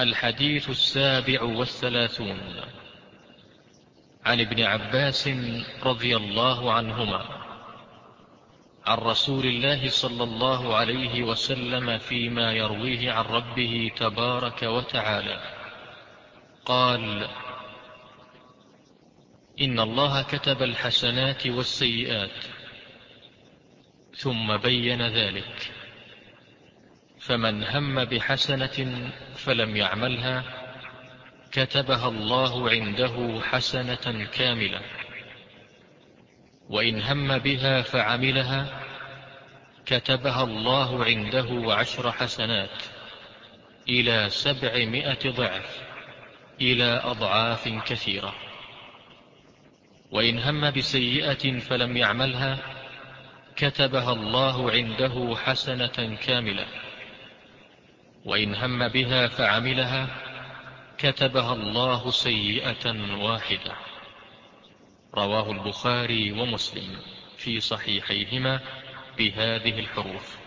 الحديث السابع والثلاثون. عن ابن عباس رضي الله عنهما. عن رسول الله صلى الله عليه وسلم فيما يرويه عن ربه تبارك وتعالى. قال إن الله كتب الحسنات والسيئات ثم بين ذلك. فمن هم بحسنة فلم يعملها كتبها الله عنده حسنة كاملة. وإن هم بها فعملها كتبها الله عنده عشر حسنات إلى سبعمائة ضعف إلى أضعاف كثيرة. وإن هم بسيئة فلم يعملها كتبها الله عنده حسنة كاملة. وإن هم بها فعملها كتبها الله سيئة واحدة. رواه البخاري ومسلم في صحيحيهما بهذه الحروف.